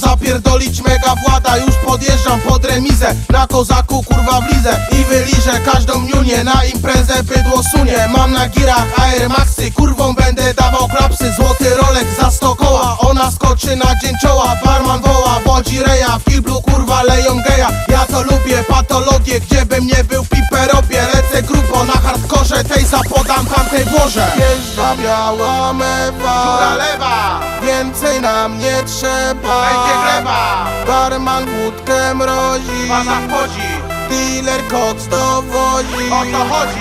zapierdolić mega włada Już podjeżdżam pod remizę Na kozaku kurwa wlizę I wyliżę każdą niunię Na imprezę bydło sunie. Mam na girach Air Maxy Kurwą będę dawał klapsy. Złoty rolek za sto koła Ona skoczy na dzień czoła. Barman woła Wodzi reja W kiblu kurwa leją geja. Ja to lubię patologię Gdzie bym nie był pipę robię Lecę grubo na hardkorze Tej zapodam tamtej włożę Jeżdża biała mewa Dziura lewa. Więcej nam nie trzeba. Będzie gleba. Barman wódkę mrozi. Baza wchodzi Dealer koks dowozi. O to chodzi.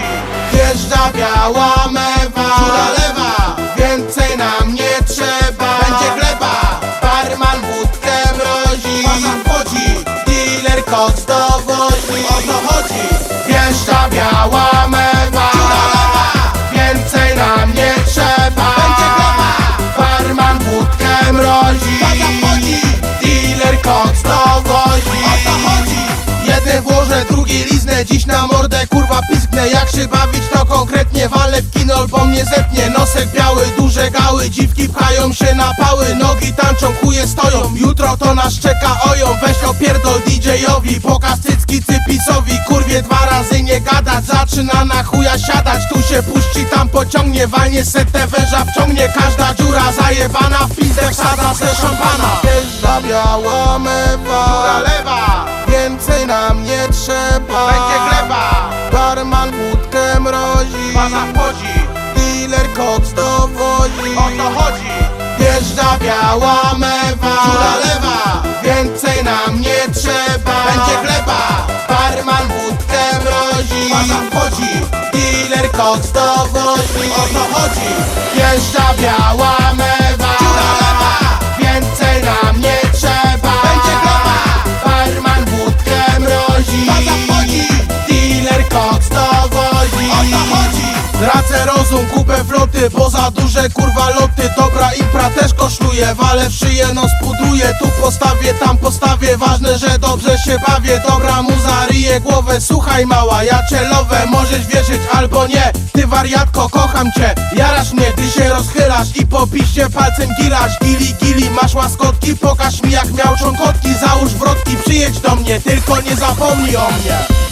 Wjeżdża biała mewa. Dziura lewa. Więcej nam Dziś na mordę kurwa pisknę. Jak się bawić to konkretnie Walę w kino albo mnie zetnie. Nosek biały, duże gały Dziwki pchają się na pały. Nogi tańczą, chuje stoją. Jutro to nas czeka oją Weź opierdol DJ-owi. Pokaz cycki cypisowi. Kurwie dwa razy nie gadać Zaczyna na chuja siadać. Tu się puści, tam pociągnie Walnie setę węża wciągnie. Każda dziura zajebana W pizdę wsadza se szampana. Biała mewa Dealer koks dowozi O to chodzi. Wjeżdża biała mewa. Dziura lewa. Więcej nam nie trzeba. Będzie gleba Barman wódkę mrozi. Baza wchodzi Dealer koks dowozi O to chodzi. Wjeżdża biała mewa Tracę rozum, kupę floty Bo za duże kurwa loty. Dobra impra też kosztuje Walę w szyję, no spudruję. Tu postawię, tam postawię Ważne, że dobrze się bawię. Dobra muza ryje głowę Słuchaj mała, ja celowe Możesz wierzyć albo nie. Ty wariatko, kocham cię. Jarasz mnie, gdy się rozchylasz I po piście palcem gilasz. Gili, gili, masz łaskotki Pokaż mi jak miał cząkotki Załóż wrotki, przyjedź do mnie Tylko nie zapomnij o mnie